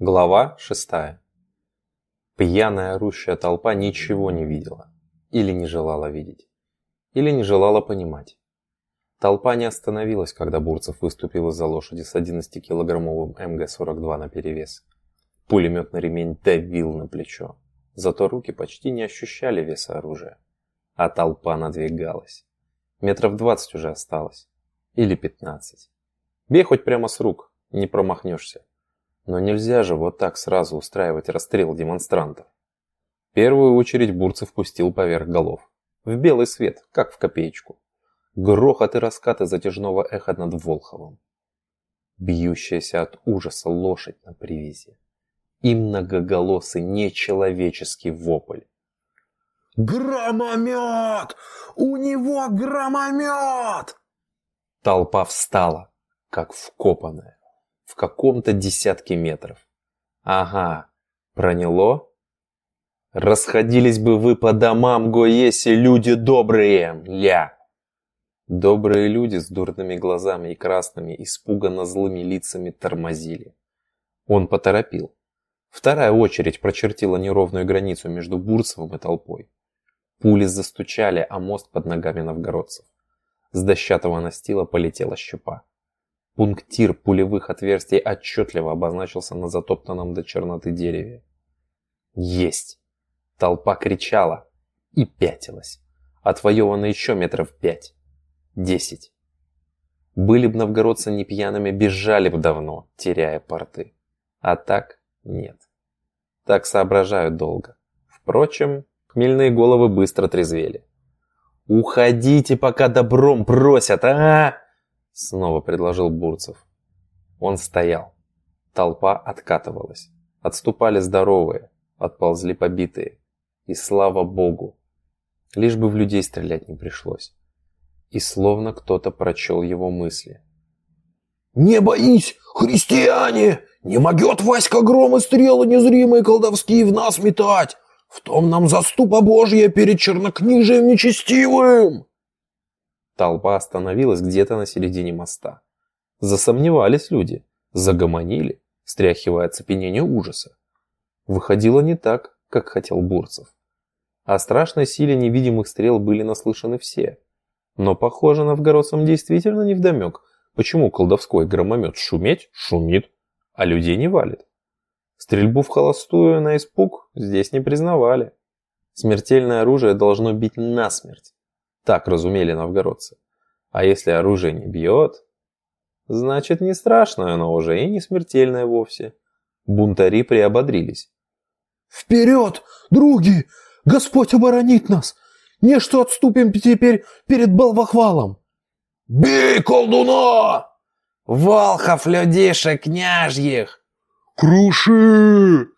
Глава шестая. Пьяная орущая толпа ничего не видела. Или не желала видеть. Или не желала понимать. Толпа не остановилась, когда Бурцев выступил из-за лошади с 11-килограммовым МГ-42 наперевес. Пулеметный ремень давил на плечо. Зато руки почти не ощущали веса оружия. А толпа надвигалась. Метров двадцать уже осталось. Или пятнадцать. Бей хоть прямо с рук, не промахнешься. Но нельзя же вот так сразу устраивать расстрел демонстрантов. В первую очередь Бурцев пустил поверх голов. В белый свет, как в копеечку. Грохот и раскаты затяжного эха над Волховым. Бьющаяся от ужаса лошадь на привязи. И многоголосый нечеловеческий вопль. «Громомет! У него громомет!» Толпа встала, как вкопанная, в каком-то десятке метров. Ага, проняло? Расходились бы вы по домам, Гоеси, люди добрые, ля! Добрые люди с дурными глазами и красными, испуганно злыми лицами тормозили. Он поторопил. Вторая очередь прочертила неровную границу между Бурцевым и толпой. Пули застучали, а мост под ногами новгородцев. С дощатого настила полетела щепа. Пунктир пулевых отверстий отчетливо обозначился на затоптанном до черноты дереве. Есть! Толпа кричала и пятилась. Отвоевано еще метров пять. Десять. Были бы новгородцы не пьяными, бежали бы давно, теряя порты. А так нет. Так соображают долго. Впрочем, Хмельные головы быстро трезвели. «Уходите, пока добром просят, а!» Снова предложил Бурцев. Он стоял. Толпа откатывалась. Отступали здоровые, отползли побитые. И слава богу, лишь бы в людей стрелять не пришлось. И словно кто-то прочел его мысли. «Не боись, христиане! Не могет Васька гром и стрелы незримые колдовские в нас метать! В том нам заступа Божья перед чернокнижием нечестивым!» Толпа остановилась где-то на середине моста. Засомневались люди, загомонили, стряхивая оцепенение ужаса. Выходило не так, как хотел Бурцев. О страшной силе невидимых стрел были наслышаны все. Но, похоже, новгородцам действительно невдомек, почему колдовской громомет шуметь шумит, а людей не валит. Стрельбу в холостую на испуг здесь не признавали. Смертельное оружие должно бить насмерть. Так разумели новгородцы. А если оружие не бьет, значит не страшное оно уже и не смертельное вовсе. Бунтари приободрились. «Вперед, други! Господь оборонит нас! Не что отступим теперь перед Балвахвалом!» «Бей колдуна!» «Волхов, людишек, княжьих!» «Круши!»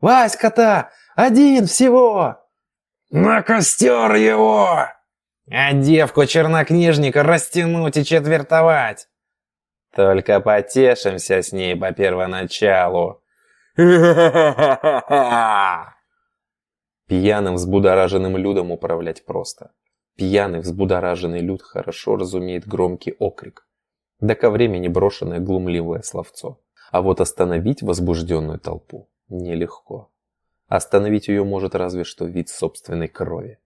«Васька-то! Один всего!» «На костер его!» «А девку чернокнижника растянуть и четвертовать!» «Только потешимся с ней по первоначалу!» Пьяным взбудораженным людом управлять просто. Пьяный взбудораженный люд хорошо разумеет громкий окрик. Да ко времени брошенное глумливое словцо. А вот остановить возбужденную толпу нелегко. Остановить ее может разве что вид собственной крови.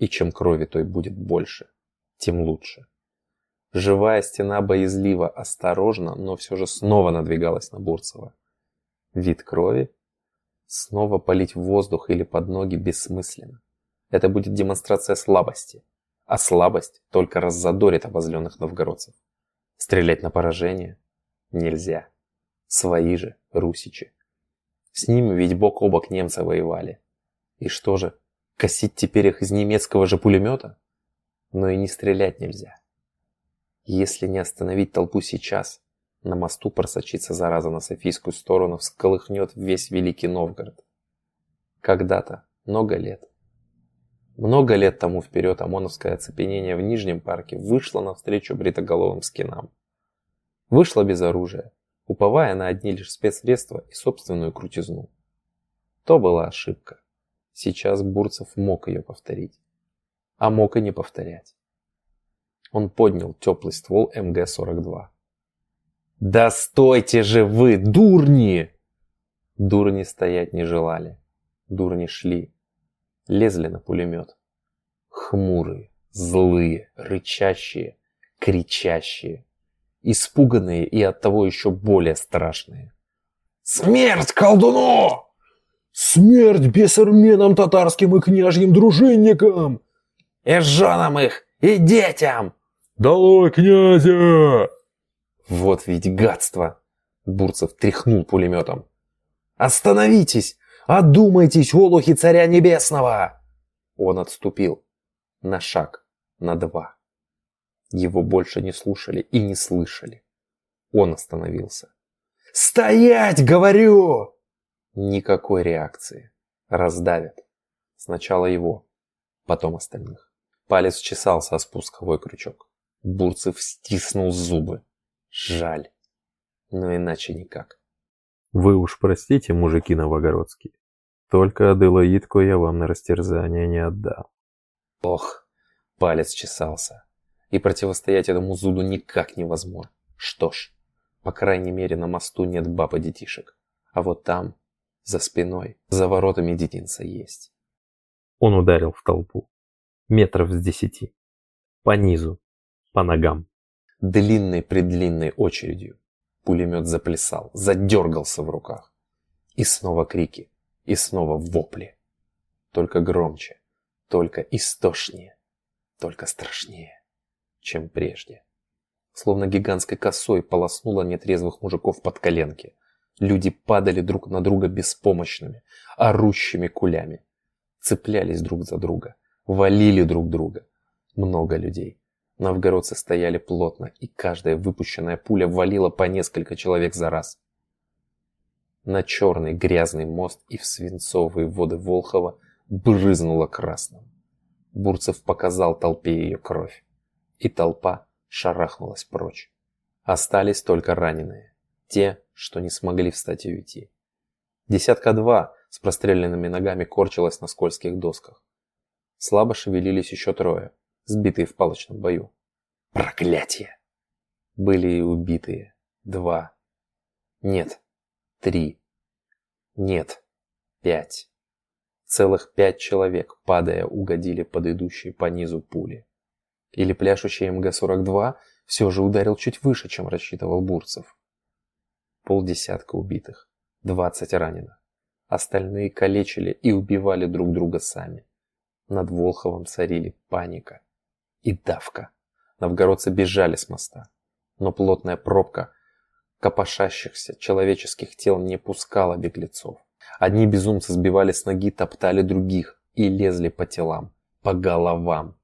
И чем крови той будет больше, тем лучше. Живая стена боязливо, осторожно, но все же снова надвигалась на Бурцева. Вид крови? Снова полить в воздух или под ноги бессмысленно. Это будет демонстрация слабости. А слабость только раззадорит обозленных новгородцев. Стрелять на поражение нельзя. Свои же, русичи. С ними ведь бок о бок немцы воевали. И что же, косить теперь их из немецкого же пулемета? Но и не стрелять нельзя. Если не остановить толпу сейчас, на мосту просочится зараза на Софийскую сторону, всколыхнет весь Великий Новгород. Когда-то, много лет. Много лет тому вперед ОМОНовское оцепенение в Нижнем парке вышло навстречу бритоголовым скинам. Вышло без оружия, уповая на одни лишь спецсредства и собственную крутизну. То была ошибка. Сейчас Бурцев мог ее повторить. А мог и не повторять. Он поднял теплый ствол МГ-42. «Да стойте же вы, дурни!» Дурни стоять не желали. Дурни шли. Лезли на пулемет. Хмурые, злые, рычащие, кричащие. Испуганные и оттого еще более страшные. «Смерть колдуну! Смерть бесарменам татарским и княжьим дружинникам! И женам их, и детям!» «Долой князя!» Вот ведь гадство! Бурцев тряхнул пулеметом. «Остановитесь! Одумайтесь, олухи царя небесного!» Он отступил. На шаг, на два. Его больше не слушали и не слышали. Он остановился. «Стоять, говорю!» Никакой реакции. Раздавят. Сначала его, потом остальных. Палец чесался о спусковой крючок. Бурцев стиснул зубы. Жаль. Но иначе никак. Вы уж простите, мужики новогородские. Только Аделаидку я вам на растерзание не отдам. Ох, палец чесался. И противостоять этому зуду никак невозможно. Что ж, по крайней мере на мосту нет баб и детишек. А вот там, за спиной, за воротами детинца есть. Он ударил в толпу. Метров с десяти. По низу, по ногам. Длинной-предлинной очередью. Пулемет заплясал, задергался в руках. И снова крики, и снова вопли. Только громче, только истошнее, только страшнее, чем прежде. Словно гигантской косой полоснуло нетрезвых мужиков под коленки. Люди падали друг на друга беспомощными, орущими кулями. Цеплялись друг за друга, валили друг друга. Много людей. Новгородцы стояли плотно, и каждая выпущенная пуля валила по несколько человек за раз. На черный грязный мост и в свинцовые воды Волхова брызнуло красным. Бурцев показал толпе ее кровь, и толпа шарахнулась прочь. Остались только раненые, те, что не смогли встать и уйти. Десятка два с простреленными ногами корчилась на скользких досках. Слабо шевелились еще трое, сбитые в палочном бою. Проклятие! Были и убитые. Два. Нет. Три. Нет. Пять. Целых пять человек, падая, угодили под идущие по низу пули. Или пляшущий МГ-42 все же ударил чуть выше, чем рассчитывал Бурцев. Полдесятка убитых. Двадцать раненых. Остальные калечили и убивали друг друга сами. Над Волховом царили паника и давка. Новгородцы бежали с моста, но плотная пробка копошащихся человеческих тел не пускала беглецов. Одни безумцы сбивали с ноги, топтали других и лезли по телам, по головам.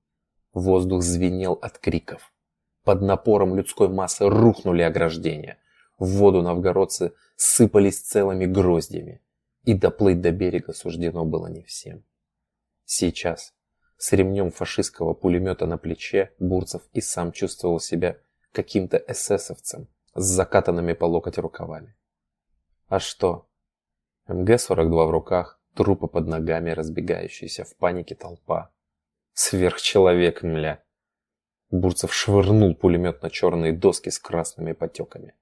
Воздух звенел от криков. Под напором людской массы рухнули ограждения. В воду новгородцы сыпались целыми гроздями. И доплыть до берега суждено было не всем. Сейчас с ремнем фашистского пулемета на плече Бурцев и сам чувствовал себя каким-то эсэсовцем с закатанными по локоть рукавами. А что? МГ-42 в руках, трупы под ногами, разбегающаяся в панике толпа. Сверхчеловек, мля. Бурцев швырнул пулемет на черные доски с красными потеками.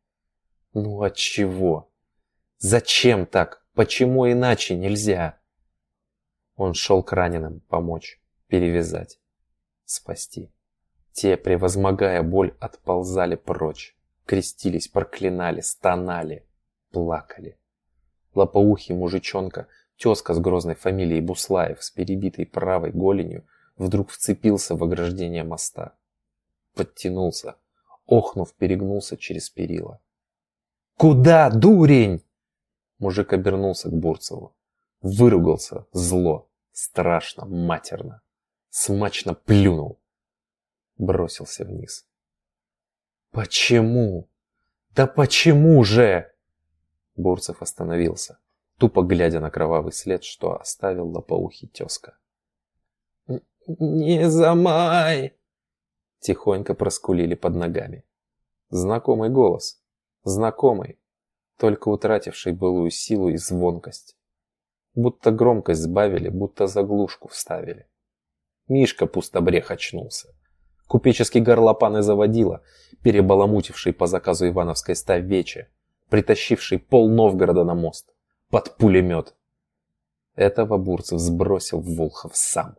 Ну от чего? Зачем так? Почему иначе нельзя? Он шел к раненым помочь перевязать, спасти. Те, превозмогая боль, отползали прочь, крестились, проклинали, стонали, плакали. Лопоухий мужичонка, тезка с грозной фамилией Буслаев с перебитой правой голенью, вдруг вцепился в ограждение моста. Подтянулся, охнув, перегнулся через перила. «Куда, дурень?» Мужик обернулся к Бурцеву. Выругался зло, страшно, матерно смачно плюнул. Бросился вниз. «Почему? Да почему же?» Бурцев остановился, тупо глядя на кровавый след, что оставил лопоухий тезка. «Не замай!» Тихонько проскулили под ногами. Знакомый голос. Знакомый, только утративший былую силу и звонкость. Будто громкость сбавили, будто заглушку вставили. Мишка пустобрех очнулся. Купеческий горлопан и заводила, перебаламутивший по заказу Ивановской ставечи, притащивший пол Новгорода на мост. под пулемет. Этого Бурцев сбросил в Волхов сам.